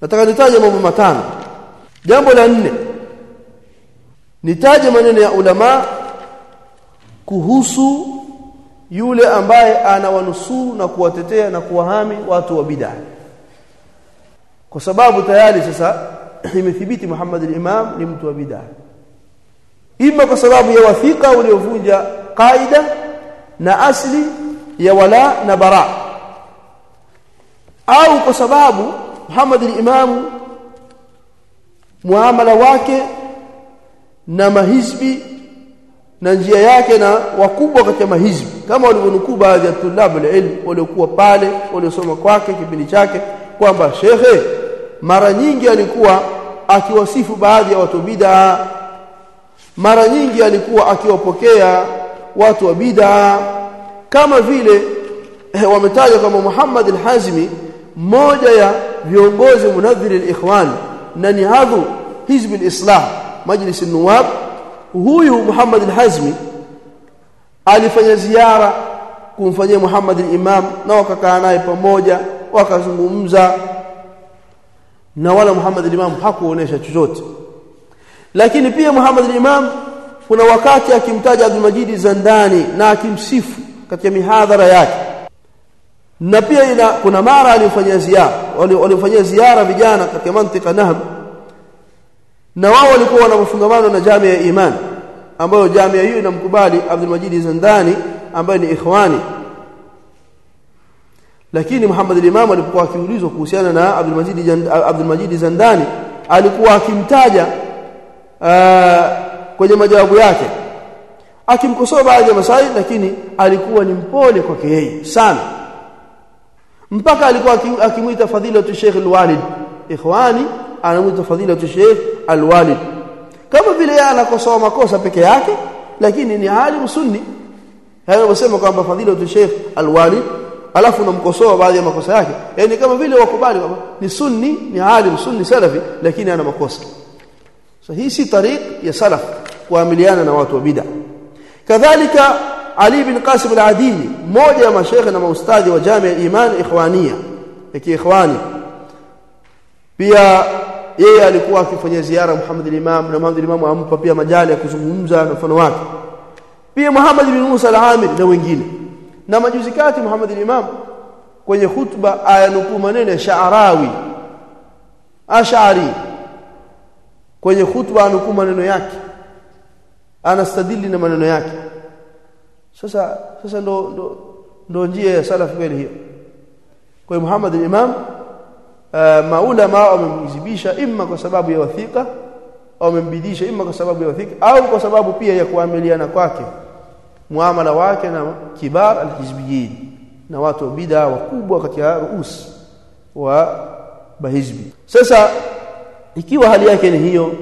nataka nitaje mambo matano. Jambo la nne nitaje maneno ya ulama kuhusu yule ambaye anawanusuru na kuwatetea na kuwahami watu wa bid'ah kwa sababu tayari sasa imethibiti Muhammad al-Imam ni mtu wa bid'ah ima kwa sababu ya wathika uliovunja kaida na asli ya wala na bara. Au kwa sababu Muhammad al-Imam muamala wake na mahizbi na njia yake na wakubwa katika mahizbi. Kama walivyonukuu baadhi ya tulabu ilm waliokuwa pale waliosoma kwake kipindi chake kwamba shekhe mara nyingi alikuwa akiwasifu baadhi ya watu bid'a. Mara nyingi alikuwa akiwapokea watu wa bid'a. Kama vile wametajwa wametaja kama Muhammad al-Hazmi mmoja ya viongozi munadhiri al-ikhwan na ni hadhu hizb al-islah majlis an-nuwab huyu Muhammad al-Hazmi alifanya ziara kumfanyia Muhammad al-Imam na wakakaa naye pamoja wakazungumza. Na wala Muhammad al-Imam hakuonesha chochote. Lakini pia Muhammad al-Imam kuna wakati akimtaja Abdul Majid Zandani na akimsifu katika mihadhara yake na pia ina, kuna mara alifanyia ziara walifanyia ziara vijana katika mantika Nahm. Na wao walikuwa wanafungamana na jamii ya Iman ambayo jamii hiyo inamkubali Abdul Majid Zandani ambaye ni ikhwani. Lakini Muhammad al-Imam alipokuwa akiulizwa kuhusiana na Abdul Majid Abdul Majid Zandani alikuwa akimtaja uh, kwenye majawabu yake. Akimkosoa baadhi ya masaili lakini alikuwa ni mpole kwake yeye sana mpaka alikuwa akimwita fadhilatu Sheikh al-Walid. Ikhwani anamwita fadhilatu Sheikh al-Walid. Kama vile yeye anakosoa makosa peke yake lakini ni alim sunni. Hayo wasema kwamba fadhilatu Sheikh al-Walid alafu unamkosoa baadhi ya makosa yake. Yani kama vile wakubali kwamba ni sunni ni alim sunni salafi lakini ana makosa. So hii si tariq ya salaf kuamiliana na watu wa bid'a. Kadhalika Ali bin Qasim al-Adili mmoja ya mashekhe na maustadhi wa Jamia Iman Ikhwania ya kiikhwani pia yeye alikuwa akifanya ziara Muhammad al-Imam na Muhammad al-Imam ampa pia majali ya kuzungumza na mfano wake. Pia Muhammad bin Musa al-Amir na wengine. Na majuzi kati Muhammad al-Imam kwenye khutba ayanukuu maneno ya Sha'rawi Ash'ari kwenye khutba anukuu maneno yake anastadili na maneno yake sasa sasa ndo ndo, ndo njia ya salaf kweli hiyo. Kwa hiyo Muhammad al-Imam uh, maulama wamemhizibisha imma kwa sababu ya wathika au wamembidisha imma kwa sababu ya wathika au kwa sababu pia ya kuamiliana kwake muamala wake na kibar alhizbiyin na watu wa bid'a wakubwa katika ruus wa bahizbi. Sasa ikiwa hali yake ni hiyo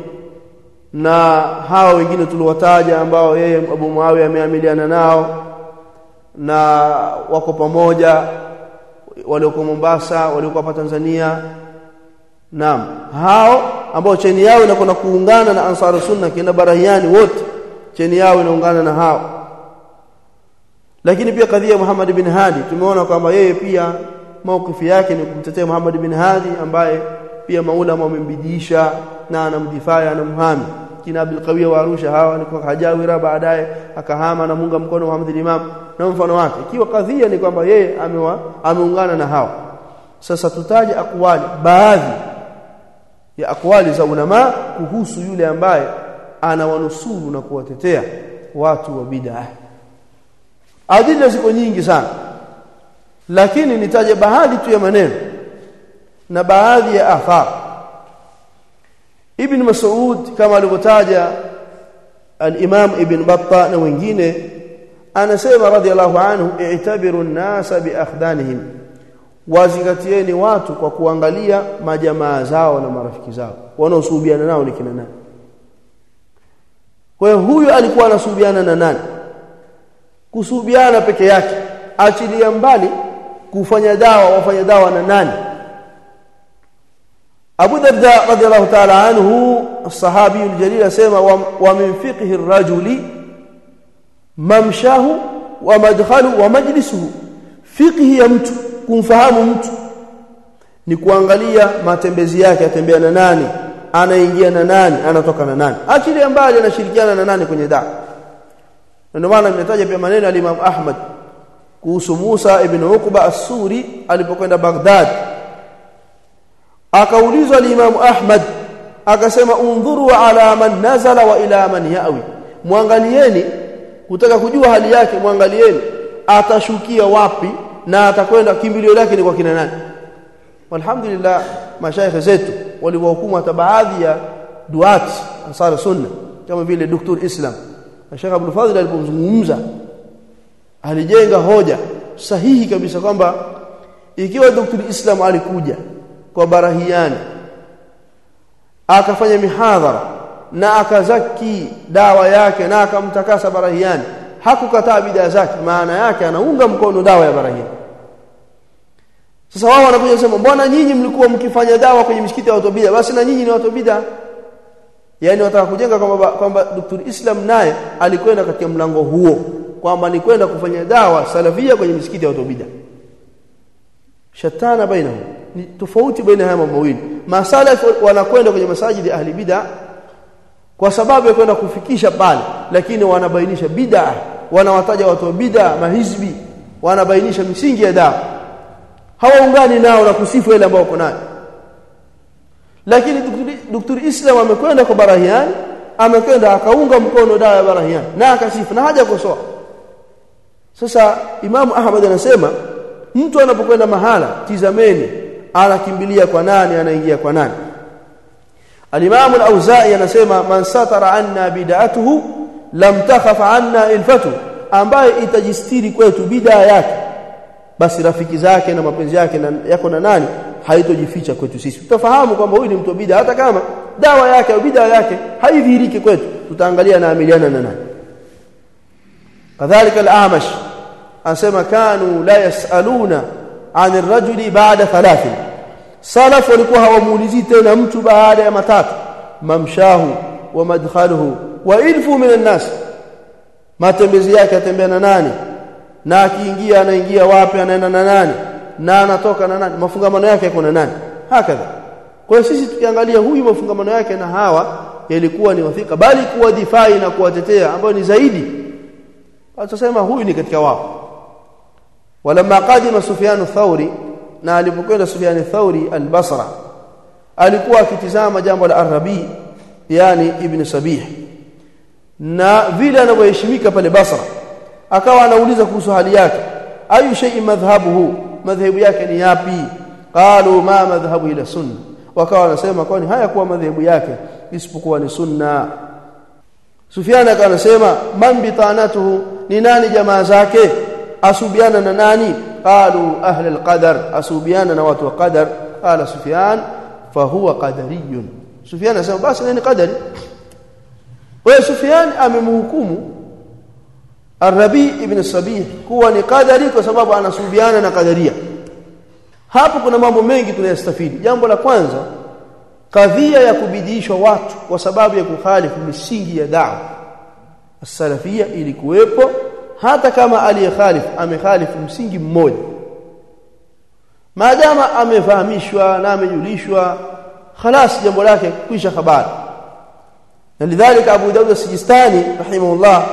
na hao wengine tuliwataja ambao yeye Abu Muawiya ameamiliana nao na wako pamoja walioko Mombasa walioko hapa Tanzania. Naam hao ambao cheni yao inakwenda kuungana na Ansar Sunna kina Barahiani wote cheni yao inaungana na hao. Lakini pia kadhia Muhammad bin Hadi tumeona kwamba yeye pia maukifu yake ni kumtetea Muhammad bin Hadi ambaye pia maulama wamembidiisha na anamdifaya anamhami. Kina Abdul Qawi wa Arusha hawa ni kwa hajawira baadaye akahama na munga mkono Muhammad Imam. Na mfano wake ikiwa kadhia ni kwamba yeye amewa ameungana na hawa. Sasa tutaje akwali baadhi ya akwali za ulama kuhusu yule ambaye anawanusuru na kuwatetea watu wa bid'ah adila ziko nyingi sana. Lakini nitaje baadhi tu ya maneno na baadhi ya athar. Ibn Mas'ud kama alivyotaja al-Imam ibn Battah na wengine anasema radhiallahu anhu i'tabiru an-nasa bi akhdanihim. Wazingatieni watu kwa kuangalia majamaa zao na marafiki zao. Wanaosuhubiana nao ni kina nani? Kwa huyu alikuwa anasuhubiana na nani? Kusuhubiana peke yake. Achilia mbali kufanya dawa wafanya dawa na nani Abu Darda radhiallahu ta'ala anhu sahabi aljalil asema wa min fiqhi rajuli mamshahu wa madkhalu wa majlisuhu. Fiqhi ya mtu kumfahamu mtu ni kuangalia matembezi yake atembea na nani anaingia na nani anatoka na nani. Akili ambayo anashirikiana na nani kwenye daa ndio maana nimetaja pia maneno ya Imam Ahmad kuhusu Musa ibn Uqba as-Suri alipokwenda Baghdad akaulizwa Imam Ahmad akasema undhuru ala man nazala wa ila man yawi mwangalieni kutaka kujua hali yake mwangalieni atashukia wapi na atakwenda kimbilio lake ni kwa kina nani walhamdulillah mashaikh zetu waliwahukumu hata baadhi ya duat ansar sunna kama vile Dr. Islam Sheikh Abdul Fadhil alipozungumza alijenga hoja sahihi kabisa kwamba ikiwa Dr. Islam alikuja kwa barahiani akafanya mihadhara na akazaki dawa yake na akamtakasa barahiani. Hakukataa bidaa zake maana yake anaunga mkono dawa ya barahiani. Sasa wao wanakuja kusema mbona nyinyi mlikuwa mkifanya dawa kwenye misikiti ya watu basi na nyinyi ni watu bid'a. Yani wataka kujenga kwamba kwamba Dr. Islam naye alikwenda katika mlango huo kwamba ni kwenda kufanya dawa salafia kwenye misikiti ya watu bid'a. Shatana bainahum ni tofauti baina haya mambo mawili. Masalaf wanakwenda kwenye masajidi ahli bid'a kwa sababu ya kwenda kufikisha pale lakini wanabainisha bid'a. Wanawataja watu wa bid'a mahizbi. Wanabainisha misingi ya dawa. Hawaungani nao na kusifu ile ambao nayo. Lakini daktari Islam amekwenda kwa Barahiani amekwenda akaunga mkono dawa ya Barahiani na akasifu na haja kosoa sasa Imamu Ahmad anasema mtu anapokwenda mahala tizameni anakimbilia kwa nani anaingia kwa nani. Al-Imam Al-Auza'i anasema man satara anna bid'atuhu lam takhaf anna ilfatu. Ambaye itajistiri kwetu bid'a yake basi rafiki zake na mapenzi yake na yako na nani haitojificha kwetu sisi. Tutafahamu kwamba huyu ni mtu bid'a hata kama dawa yake au bid'a yake haidhihiriki kwetu tutaangalia na amiliana na nani. Kadhalika al-Amash anasema kanu la yasaluna an ar-rajuli ba'da thalathin salaf walikuwa hawamuulizi tena mtu baada ya matatu mamshahu wa madkhaluhu wa ilfu min an-nas matembezi yake atembea na nani na akiingia anaingia wapi anaenda na nani na anatoka na nani mafungamano yake yako na nani hakadha kwa hiyo sisi tukiangalia huyu mafungamano yake na hawa yalikuwa ni wathika bali kuwadifai na kuwatetea ambayo ni zaidi atasema huyu ni katika wao walamma qadima Sufyan Thauri na alipokwenda Sufyan Thauri al-Basra alikuwa akitizama jambo la Arabi yani Ibn Sabih na vile anavyoheshimika pale Basra akawa anauliza kuhusu hali yake ayu shay'in madhhabuhu madhhabu yake ni yapi qalu ma madhhabu ila sunna wakawa wanasema kwani haya kuwa madhhabu yake isipokuwa ni sunna Sufyan akawa anasema man bitanatuhu ni nani jamaa zake asubiana na nani? Qalu ahli alqadar asubiana na watu wa qadar. Qala Sufyan fa huwa qadariyun. Sufyan anasema basi ni qadari? Wewe Sufyan amemhukumu Arabi ibn Sabih kuwa ni qadari kwa sababu anasubiana na qadaria. Hapo kuna mambo mengi tunayastafidi. Jambo la kwanza kadhia ya kubidishwa watu kwa sababu ya kukhalifu misingi ya da'wa. As-salafia ilikuwepo hata kama aliyekhalifu amekhalifu msingi mmoja maadama amefahamishwa na amejulishwa خلاص jambo lake kwisha habari na lidhalika Abu Dawud as-Sijistani rahimahullah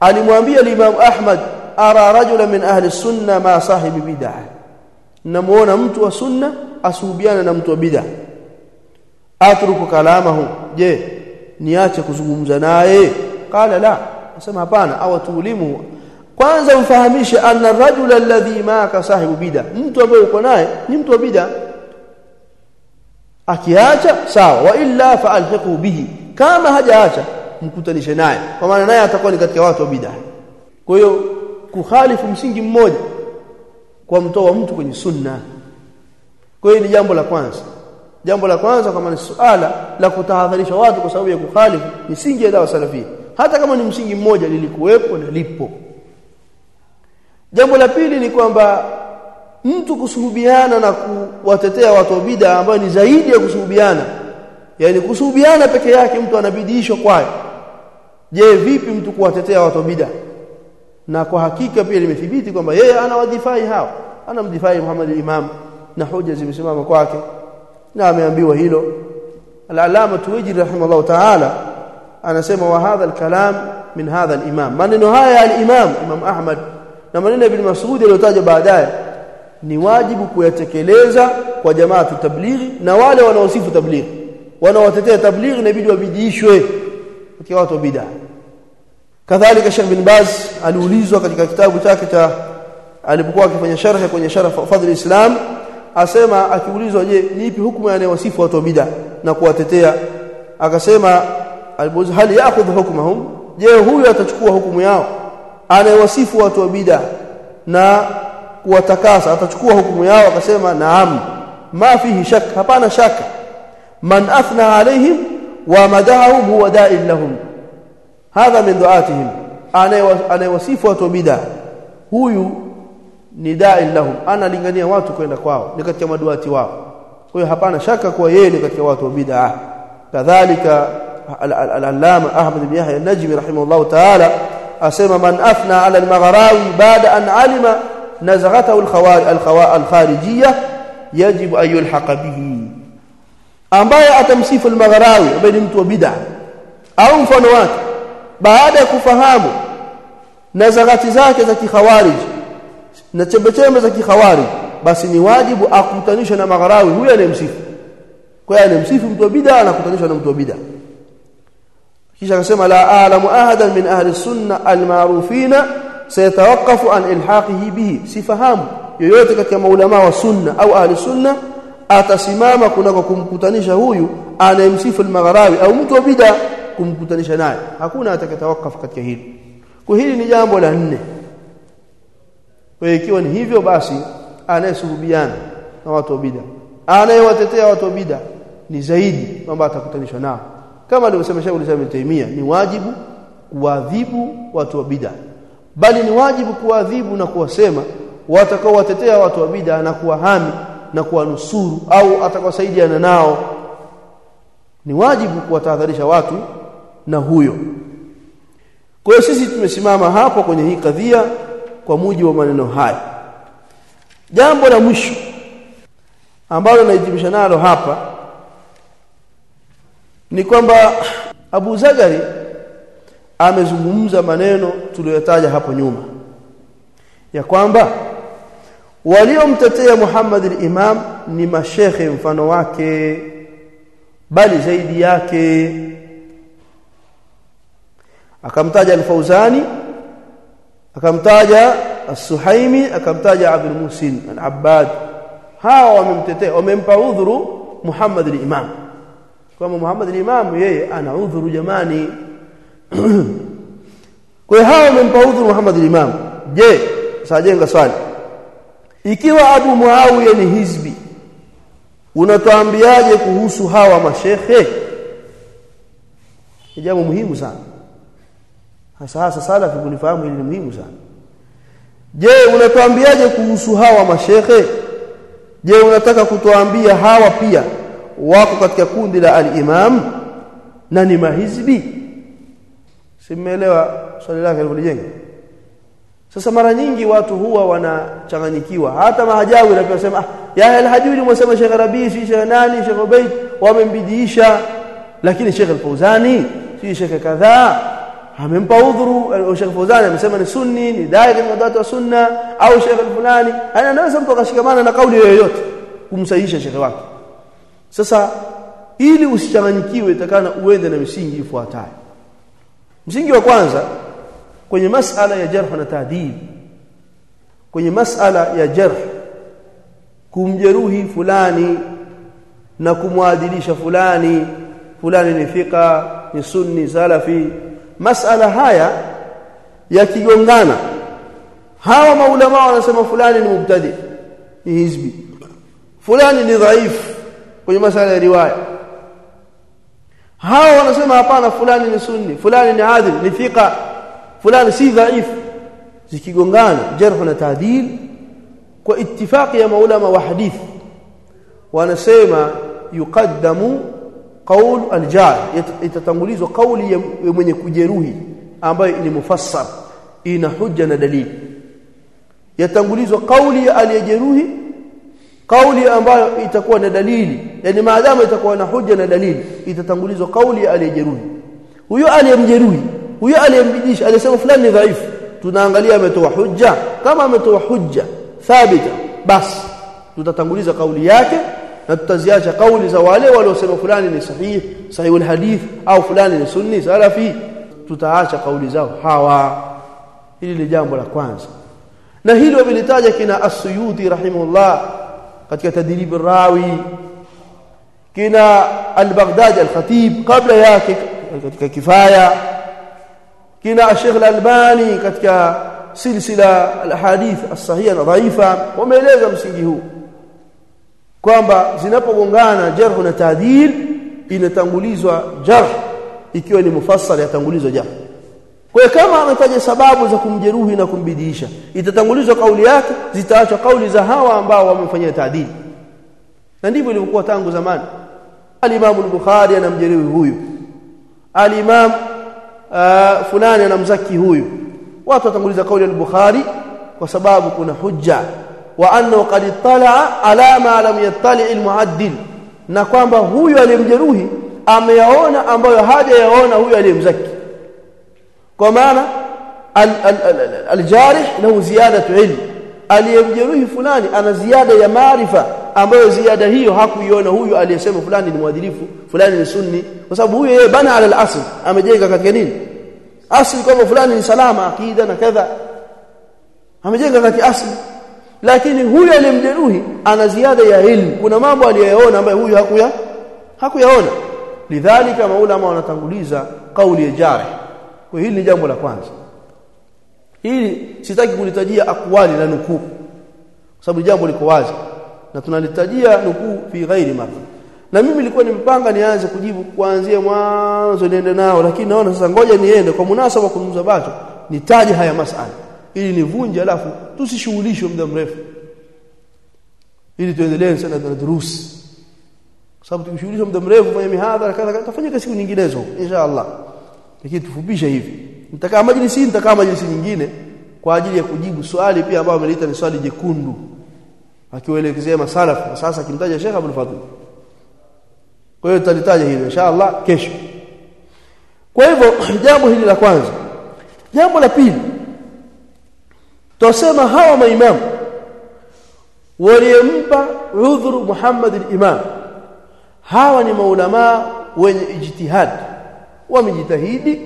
alimwambia Imam Ahmad ara rajula min ahli sunna ma sahibi bid'ah namuona mtu wa sunna asuhubiana na mtu wa bid'ah atruku kalamahu je niache kuzungumza naye qala la asema hapana au tuulimu kwanza mfahamishe anna rajula alladhi maka sahibu bida. Mtu ambaye uko naye ni mtu wa bida. Akiacha sawa. Wa illa fa'alhiqu bihi. Kama hajaacha mkutanishe naye. Kwa maana naye atakuwa ni katika watu wa bida. Kwa hiyo kukhalifu msingi mmoja kwa mtoa mtu kwenye sunna. Kwa hiyo ni jambo la kwanza. Jambo la kwanza kama ni suala la kutahadharisha watu kwa sababu ya kukhalifu misingi ya dawa salafia hata kama ni msingi mmoja lilikuwepo na lipo. Jambo la pili ni kwamba mtu kusuhubiana na kuwatetea watu wa bid'a ambao ni zaidi ya kusuhubiana yani kusuhubiana peke yake mtu anabidiishwa kwayo. Je vipi mtu kuwatetea watu wa bid'a? Na kwa hakika pia limethibiti kwamba yeye anawadhifai hao. Anamdhifai Muhammad al-Imam na hoja zimesimama kwake na ameambiwa hilo. Al-alama tuwiji rahimahullah ta'ala anasema wa hadha al-kalam min hadha al-imam. Maneno haya al-imam imam ahmad na maneno ibn mas'ud yaliyotajwa baadaye ni wajibu kuyatekeleza kwa jamaa tablighi na wale wanaosifu tablighi. Wanaotetea tablighi inabidi wabidishwe kwa watu wa bid'ah kadhalika Sheikh bin Baz aliulizwa katika kitabu chake cha alipokuwa akifanya sharh kwenye sharh fadhil islam asema akiulizwa je ni ipi hukumu ya watu wa bid'ah na kuwatetea? Akasema alipoulizwa hali yaakhudhu hukmahum? Je huyu atachukua hukumu yao? Anayewasifu watu wa bid'a na kuwatakasa atachukua hukumu yao? Akasema naam. Ma fihi shak hapana shaka man athna alaihim wa madahum huwa da'il lahum. Hadha min du'atihim. Anayewasifu watu wa bid'a huyu ni da'il lahum. Analingania watu kwenda kwao ni katika maduati wao. Kwa hapana shaka kuwa yeye ni katika watu wa bid'a. Kadhalika العلامة أحمد بن يحيى النجمي رحمه الله تعالى اسمى من افنى على المغراوي بعد أن علم نزغته الخوارج الخارجية يجب أن يلحق به. أما اتمسيف المغراوي بين متو بدع. أو فنوات. بعد كفهمه نزغات ذاته ذكي خوارج. نتبتهم ذكي خوارج. بس ني واجب اكمتنشه مع المغراوي هو أنا امسيف كوي أنا امسيف متو بدع أنا اكمتنشه متو بدع. Kisha akasema la a'lamu ahadan min ahli sunna almarufina sayatawaqqafu an ilhaqihi bihi. Sifahamu yoyote katika maulama wa sunna au ahli sunna atasimama kunako kumkutanisha huyu anayemsifu al-magharawi au mtu wa bid'a kumkutanisha naye. Hakuna atakayetawakafu katika hili. Kwa hili ni jambo la nne. Kwa ikiwa ni hivyo basi anayesuhubiana na watu wa bid'a anayewatetea watu wa bid'a ni zaidi kwamba atakutanishwa nao kama alivyosema Sheikh Ibn Taymiyyah ni wajibu kuadhibu watu wa bid'a. Bali ni wajibu kuadhibu na kuwasema watakaowatetea watu wa bid'a na kuwahami na kuwanusuru au atakosaidiana nao. Ni wajibu kuwatahadharisha watu na huyo. Kwa hiyo sisi tumesimama hapo kwenye hii kadhia kwa mujibu wa maneno haya. Jambo la mwisho ambalo naitimisha nalo hapa ni kwamba Abu Zagari amezungumza maneno tuliyotaja hapo nyuma. Ya kwamba waliomtetea Muhammad al-Imam ni mashekhe mfano wake bali zaidi yake. Akamtaja al-Fauzani akamtaja as-Suhaimi akamtaja Abdul Musin al-Abbad. Hawa wamemtetea wamempa udhuru Muhammad al-Imam kama Muhammad al-Imam yeye ana udhuru jamani. Kwa hawa wamempa udhuru Muhammad al-Imam je sajenga swali. Ikiwa Abu Muawiya ni hizbi unatuambiaje kuhusu hawa mashehe? Ni jambo muhimu sana. Hasa hasa salafi kulifahamu hili ni muhimu sana. Je unatuambiaje kuhusu hawa mashehe? Je unataka kutuambia hawa pia wako katika kundi la al-imam na ni mahizbi. Simeelewa swali lake alivyojenga sasa mara nyingi watu huwa wanachanganyikiwa. Hata mahajawi wanaposema ah ya al-hajuri mwasema Sheikh Rabi si Sheikh nani Sheikh Ubayd wamembidiisha. Lakini Sheikh al-Fauzani si Sheikh kadhaa amempa udhuru Sheikh Fauzani amesema ni sunni ni dai katika watu wa sunna au Sheikh fulani anaweza mtu akashikamana na kauli yoyote kumsahihisha Sheikh wake sasa ili usichanganyikiwe itakana uende na misingi ifuatayo. Msingi wa kwanza kwenye masala ya jarh na taadil kwenye masala ya jarh kumjeruhi fulani na kumwadilisha fulani fulani ni fika ni sunni salafi. Masala haya yakigongana hawa maulama wanasema fulani ni mubtadi ni hizbi. Fulani ni dhaifu kwenye masala ya riwaya hawa wanasema hapana fulani ni sunni fulani ni adil ni fika fulani si dhaifu zikigongana jarh na taadil kwa ittifaqi ya maulama wa hadith wanasema yuqaddamu qaul aljar itatangulizwa kauli ya mwenye kujeruhi ambayo ni mufassar ina hujja na dalili yatangulizwa kauli ya aliyejeruhi kauli ambayo itakuwa na dalili yani maadamu itakuwa na hoja na dalili itatangulizwa kauli aliyejeruhi huyo aliyemjeruhi huyo aliyembidisha alisema fulani ni dhaifu tunaangalia ametoa hujja kama ametoa hujja thabita basi tutatanguliza kauli yake na tutaziacha kauli za wale waliosema fulani ni sahihi sahihul hadith au fulani ni sunni salafi tutaacha kauli zao hawa hili ni jambo la kwanza na hilo wamelitaja kina as-suyuti rahimahullah katika tadrib rawi kina al-baghdadi al-khatib kabla yake katika kifaya kina Sheikh al-Albani katika silsila al-hadith as-sahiha na dhaifa wameeleza msingi huu kwamba zinapogongana jarh na taadil inatangulizwa jarh ikiwa ni mufassal yatangulizwa jarh kwa kama ametaja sababu za kumjeruhi na kumbidiisha itatangulizwa kauli yake zitaachwa kauli za hawa ambao wamemfanyia taadili na ndivyo ilivyokuwa tangu zamani. al-Imam al-Bukhari anamjeruhi huyu. al-Imam uh, fulani anamzaki huyu. Watu watanguliza kauli al-Bukhari kwa sababu kuna hujja. Wa annahu qad ittala ala ma lam yattali al-muaddil. Na kwamba huyu aliyemjeruhi ameyaona ambayo hajayaona huyu aliyemzaki kwa maana al-jarih lahu ziyadatu ilm. Aliyemjeruhi fulani ana ziada ya maarifa ambayo ziada hiyo hakuiona huyu aliyesema fulani ni mwadilifu fulani ni sunni. Kwa sababu huyo yeye bana ala al-asl amejenga katika nini? Asli kwamba fulani ni salama akida na kadha. Amejenga katika asli lakini huyu aliyemjeruhi ana ziada ya ilmu kuna mambo aliyoyaona ambayo huyu hakuya hakuyaona. Lidhalika maulama wanatanguliza kauli ya jarih kwa hili ni jambo la kwanza. Hili sitaki kulitajia akwali na nukuu kwa sababu jambo liko wazi na tunalitajia nukuu fi ghairi ma. na mimi nilikuwa nimepanga nianze kujibu kuanzia mwanzo niende nao lakini naona sasa ngoja niende kwa munasaba kuzungumza bacho nitaje haya masala ili nivunje alafu tusishughulishwe muda mrefu. Ili tuendelee sana na durusi kwa sababu tukishughulisha muda mrefu kufanya mihadhara kadha tafanyika siku nyinginezo inshallah lakini tufupisha hivi. Nitakaa majlisi nitakaa majlisi nyingine kwa ajili ya kujibu swali pia ambao ameliita ni swali jekundu. Akiwaelekezea masalafu. Sasa akimtaja Sheikh Abdul Fadhil kwa hiyo tutalitaja hilo inshallah kesho. Kwa hivyo jambo hili la kwanza. Jambo la pili. Tusema hawa maimamu waliempa udhuru Muhammad al-Imam hawa ni maulama wenye ijtihad wamejitahidi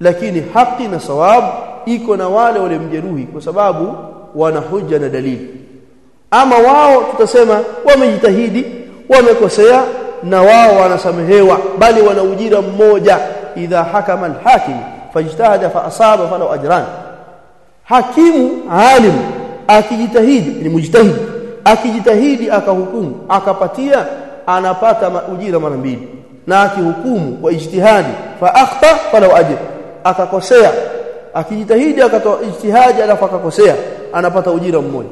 lakini haki na sawabu iko na wale waliomjeruhi kwa sababu wana hoja na dalili. Ama wao tutasema wamejitahidi wamekosea na wao wanasamehewa bali wana ujira mmoja. Idha hakama alhakim fajtahada fa asaba falahu ajran. Hakimu alim akijitahidi ni mujtahidi akijitahidi akahukumu akapatia anapata ujira mara mbili na akihukumu kwa ijtihadi fa akhta falau ajr akakosea. Akijitahidi akatoa ijtihadi alafu akakosea anapata ujira mmoja.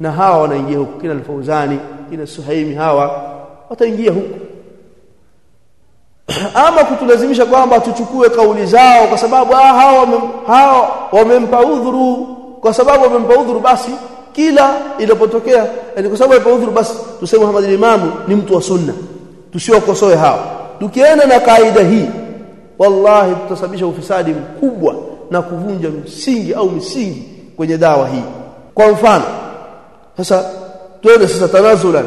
Na hawa wanaingia huko kina alfauzani kina Suhaimi hawa wataingia huko ama kutulazimisha kwamba tuchukue kauli zao kwa sababu ah hawa hawa wamempa udhuru. Kwa sababu wamempa udhuru basi kila ilipotokea yani kwa sababu wamempa udhuru basi tuseme Muhammad al-Imam ni mtu wa sunna tusiokosoe hao. Tukienda na kaida hii wallahi tutasababisha ufisadi mkubwa na kuvunja msingi au misingi kwenye dawa hii. Kwa mfano sasa twende sasa tanazula.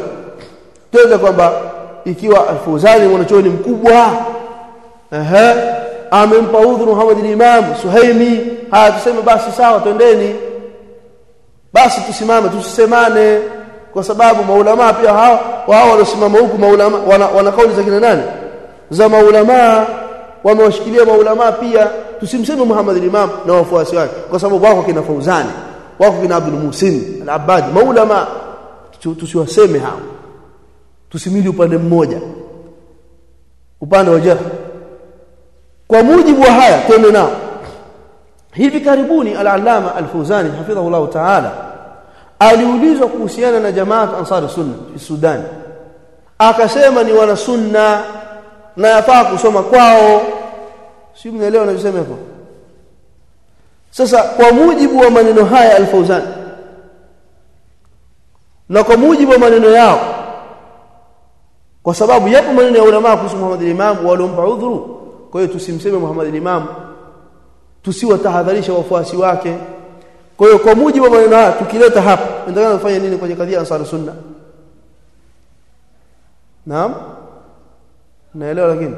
Twende kwamba ikiwa Alfuzani mwanachuoni mkubwa ehe amempa udhuru Muhammad al-Imam Suhaimi haya tuseme basi sawa twendeni. Basi tusimame tusisemane kwa sababu maulama pia hao wao wanasimama huku maulama wana, wana kauli za kina nani? Za maulama wamewashikilia maulama pia. Tusimseme Muhammad al-Imam na wafuasi wake kwa sababu wako kina Fauzani wako kina Abdul Muhsin al-Abbad maulama. Tusiwaseme hao. Tusimili upande mmoja. Upande wa jarh. Kwa mujibu wa haya twende nao. Hivi karibuni al-allama al-Fauzani hafidhahu Allah ta'ala aliulizwa kuhusiana na jamaat ansar sunna fi Sudan. Akasema ni wana sunna na yafaa kusoma kwao. Si mnaelewa anachosema hapo? Sasa kwa mujibu wa maneno haya al-Fawzani na kwa mujibu wa maneno yao kwa sababu yapo maneno ya ulama kuhusu Muhammad al-Imam waliompa udhuru kwa hiyo tusimseme Muhammad al-Imam tusiwatahadharisha wafuasi wake kwa hiyo kwa mujibu wa maneno haya tukileta hapa endelea kufanya nini kwenye kadhia ansar sunna? Naam? Naelewa lakini?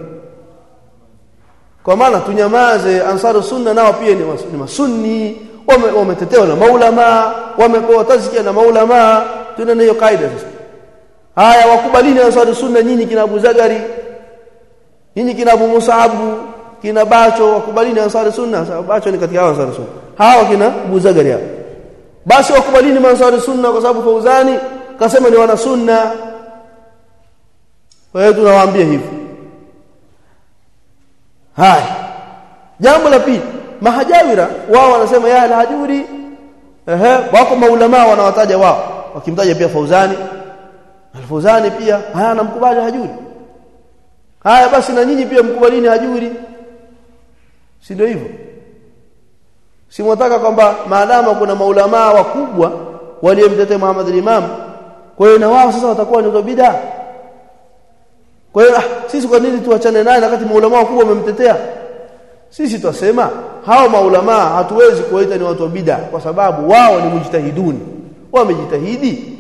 Kwa maana tunyamaze ansaru sunna nao pia ni, mas, ni masunni wametetewa na maulama wamepewa tazkia na maulama tuna hiyo kaida sasa. Haya wakubalini ansaru sunna nyinyi kina Abu Zagari nyinyi kina Abu Musaabu kina Bacho wakubalini ansaru sunna sababu Bacho ni katika ansaru sunna hawa kina Abu Zagari hao basi wakubalini mansari sunna kwa sababu Fauzani kasema ni wana sunna. Kwa hiyo tunawaambia hivi. Haya jambo la pili mahajawira wao wanasema ya alhajuri. Ehe wako maulama wanawataja wao wakimtaja pia Fauzani. Alfauzani pia haya anamkubali hajuri. Haya basi na nyinyi pia mkubalini hajuri. Si ndio hivyo si mwataka kwamba maadama kuna maulamaa wakubwa waliyemtetea Muhammad al-Imam kwa hiyo na wao sasa watakuwa ni bid'a. Kwa hiyo ah, sisi kwa nini tuachane naye wakati maulamaa wakubwa wamemtetea? Sisi twasema hao maulamaa hatuwezi kuwaita ni watu wa bid'a kwa sababu wao ni mujtahiduni. Wamejitahidi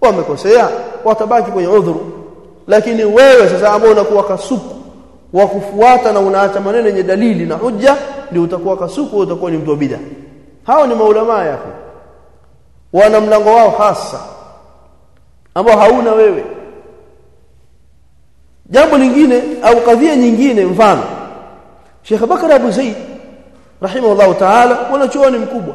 wamekosea watabaki kwenye udhuru. Lakini wewe sasa ambao unakuwa kasuku wa kufuata na unaacha maneno yenye dalili na hujja ndio utakuwa kasuku utakuwa ni mtu wa bid'a. Hao ni maulama yako wana mlango wao hasa ambao hauna wewe. Jambo lingine au kadhia nyingine mfano. Sheikh Bakar Abu Zaid rahimahullah ta'ala mwanachuoni mkubwa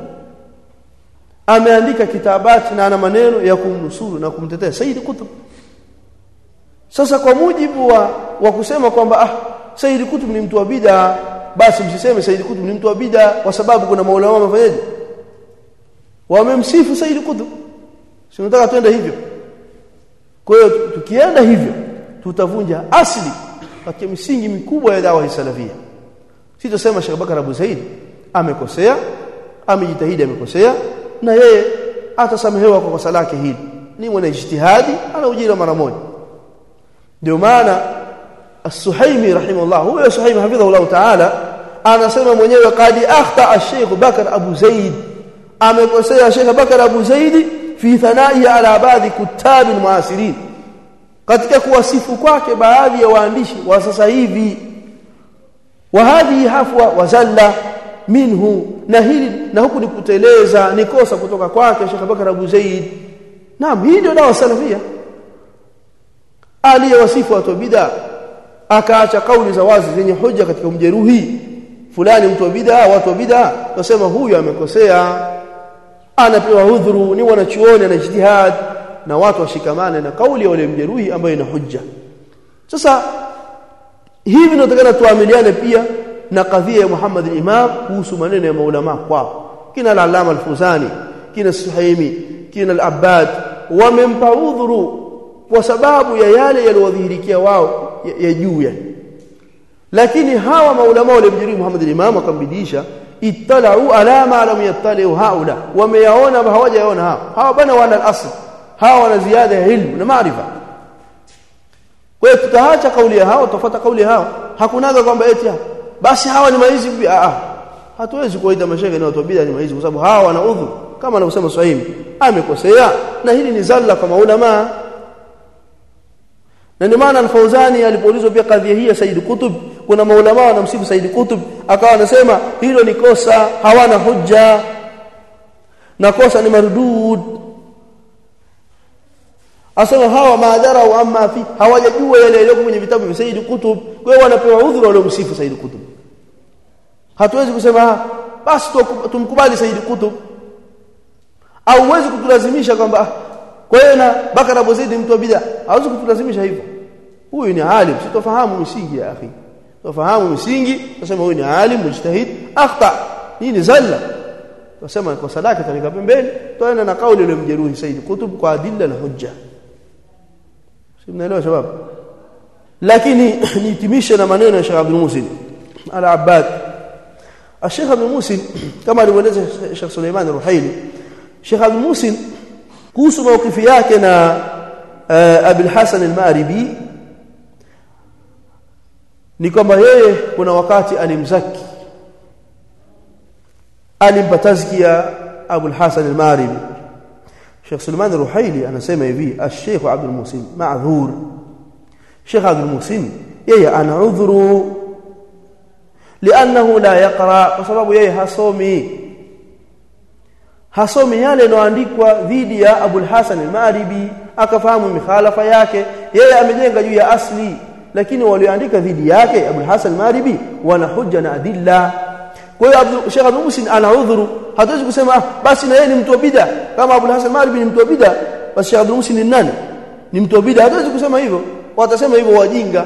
ameandika kitabati na ana maneno ya kumnusuru na kumtetea Said Qutb sasa kwa mujibu wa, wa kusema kwamba ah Said Kutub ni mtu wa bid'a basi msiseme Said Kutub ni mtu wa bid'a kwa sababu kuna maulama wamefanyaje? Wamemsifu Said Kutub si unataka twende hivyo? Kwa hiyo tukienda hivyo tutavunja asli katika misingi mikubwa ya dawa ya salafia. Sitasema Sheikh Bakar Abu Said amekosea amejitahidi amekosea na yeye atasamehewa kwa kosa lake hili. Ni mwana ijtihadi ana ujira mara moja ndio maana as-Suhaimi rahimahullah huyo Suhaimi hafidhahullah ta'ala anasema mwenyewe qadi akhta ash-Sheikh Bakar Abu Zaid amekosea Sheikh Bakar Abu Zaid fi thanai ala baadhi kutabi al-muasirin. Katika kuwasifu kwake baadhi ya waandishi wa sasa hivi. Wa hadhi hafwa wa zalla minhu. Na hili na huku ni kuteleza ni kosa kutoka kwake Sheikh Bakar Abu Zaid naam hii ndio dawa salafia aliyewasifu watu wa bid'a akaacha kauli za wazi zenye hoja katika mjeruhi fulani mtu wa bid'a watu wa bid'a tusema huyu amekosea. Anapewa udhuru ni wanachuoni na ijtihad na watu washikamane na kauli ya wale mjeruhi ambayo ina hujja sasa hivi tunataka tuamiliane pia na kadhia ya Muhammad al-Imam kuhusu maneno ya maulama kwao. Kina al-Allama al-Fuzani kina Suhaimi kina al-Abbad wamempa udhuru kwa sababu ya yale yaliyodhihirikia wao ya, ya juu ya. Lakini hawa maulama wale mjeruhi Muhammad al-Imam akambidisha ittalau ala ma lam yattaliu haula. Wameyaona hawajaona hawa hawa bana wana al-asl hawa wana ziada ya ilmu na maarifa. Kwa hiyo tutaacha kauli ya hawa tutafuata kauli ya hawa hakunaga kwamba eti basi hawa ni maizi ah ah. Hatuwezi kuwaita mashaikh na watu bid'a ni maizi kwa sababu hawa wana udhu. Kama anavyosema Swahili amekosea. Na hili ni zalla kwa maulama na ndio maana alfauzani alipoulizwa pia kadhia hii ya Said Qutb kuna maulama wanamsifu Said Qutb akawa anasema hilo ni kosa hawana hujja. Na kosa ni marudud. Asema hawa maadhara au amma fi hawajajua yale yaliyo kwenye vitabu vya Said Qutb. Kwa hiyo wanapewa udhuru wale msifu Said Qutb. Hatuwezi kusema basi tumkubali Said Qutb. Au uwezi kutulazimisha kwamba kwa hiyo na Bakar Abu Zaid mtu wa bid'a. Hawezi kutulazimisha hivyo. Huyu ni alim. Sitofahamu misingi ya akhi. Tofahamu misingi nasema huyu ni alim mujtahid. Akhta. Hii ni zalla. Tunasema kwa sadaka katika pembeni. Tuenda na kauli ile mjeruhi Said Qutb kwa adilla na hujja. Si mnaelewa shabab lakini nihitimishe na maneno ya Sheikh Abdul Musin al-Abbad. الشيخ ابن Musin كما رواه الشيخ سليمان الرحيلي الشيخ ابن Musin kuhusu maukifi yake na uh, Abul Hasan al-Maribi ni kwamba yeye kuna wakati alimzaki alimpa tazkia Abul Hasan al-Maribi Sheikh Suleiman Ruhaili anasema hivi Sheikh Abdul Musin ma'dhur Sheikh Abdul Musin yeye ana udhuru lianahu la yaqra kwa sababu yeye hasomi hasomi yale yanayoandikwa dhidi ya Abul Hasan al-Maribi akafahamu mikhalafa yake. Yeye amejenga juu ya asli lakini walioandika dhidi yake Abul Hasan al-Maribi wana hujja na adilla. Kwa hiyo Sheikh Abdul Musin ana udhuru hatuwezi kusema ah, basi na yeye ni mtu bid'a. Kama Abul Hasan al-Maribi ni mtu wa bid'a basi Sheikh Abdul Musin ni nani? Ni mtu bid'a. Hatuwezi kusema hivyo. Watasema hivyo wajinga.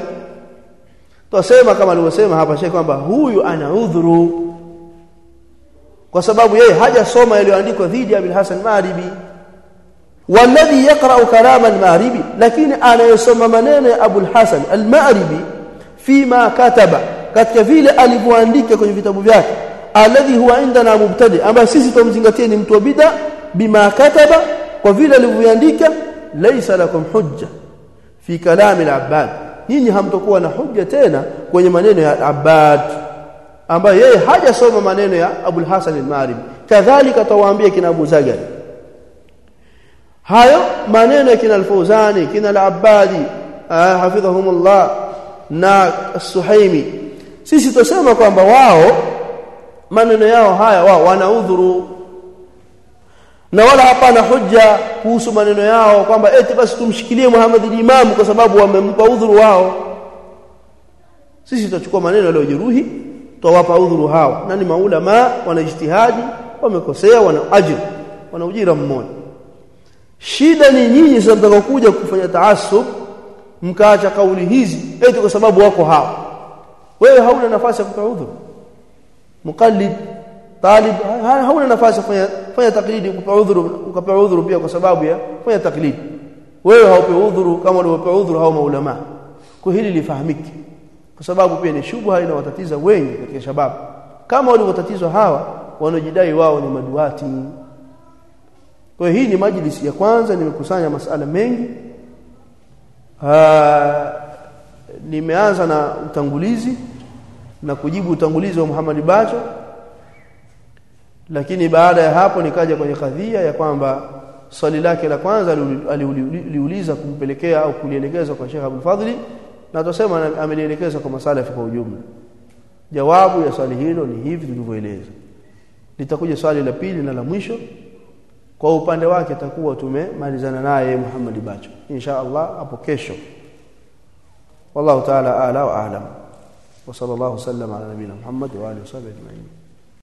Twasema kama alivyosema hapa Sheikh kwamba huyu ana udhuru kwa sababu yeye hajasoma yaliyoandikwa dhidi ya Abul Hasan Maribi walladhi yaqra'u kalama al-Maribi lakini anayesoma maneno ya Abul Hasan al-Maribi fima kataba katika vile alivyoandika kwenye vitabu vyake alladhi huwa indana mubtadi ambaye sisi tumzingatie ni mtu wa bid'a bima kataba kwa vile alivyoandika laysa lakum hujja fi kalami al-Abbad. Nyinyi hamtokuwa na hujja tena kwenye maneno ya Abbad ambaye yeye hajasoma maneno ya Abul Hasan al-Marib kadhalika tawaambia kina Abu zagari. Hayo maneno ya kina al-Fawzani kina al-Abbadi hafidhahumullah na Suhaimi sisi tusema kwamba wao maneno yao haya wao wana udhuru na wala hapana hujja kuhusu maneno yao kwamba eti basi tumshikilie Muhammad al-Imam kwa sababu wamempa udhuru wao. Sisi tutachukua maneno yaliyojeruhi tutawapa udhuru hao. Na ni maulama wana ijtihadi wamekosea wana ajr wana ujira mmoja. Shida ni nyinyi sasa mtakaokuja kufanya taasub mkaacha kauli hizi eti kwa sababu wako hao. Wewe hauna nafasi ya kutoa udhuru. Muqallid talib hauna nafasi kufanya fanya taklidi kupewa udhuru ukapewa udhuru pia kwa sababu ya fanya taklidi wewe haupewi udhuru kama ulivyopewa udhuru hao maulama. Kwa hili lifahamike sababu pia ni shubha inawatatiza wengi katika shababu kama walivyotatizwa hawa wanaojidai wao ni maduati. Kwa hii ni majlisi ya kwanza nimekusanya masala mengi. Aa, nimeanza na utangulizi na kujibu utangulizi wa Muhammad Bacho. Lakini baada ya hapo nikaja kwenye kadhia ya kwamba swali lake la kwanza aliuliza kumpelekea au kulielekeza kwa Sheikh Abdul Fadhli na tusema amelielekeza kwa masalafi kwa ujumla. Jawabu ya swali hilo ni hivi tulivyoeleza. Litakuja swali la pili na la mwisho. Kwa upande wake takuwa tumemalizana naye Muhammad Bacho. Insha Allah hapo kesho. Wallahu ta'ala ala wa a'lam. Wa sallallahu sallam ala nabina Muhammad wa alihi wa sahbihi ajma'in